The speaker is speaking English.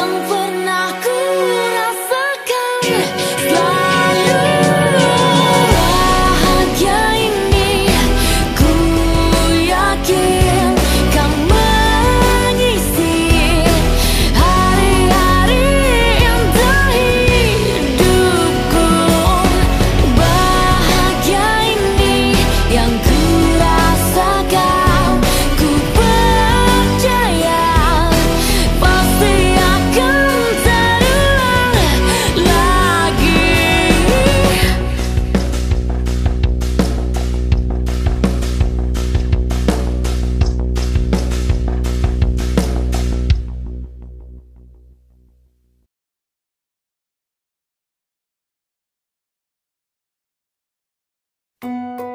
comfort Música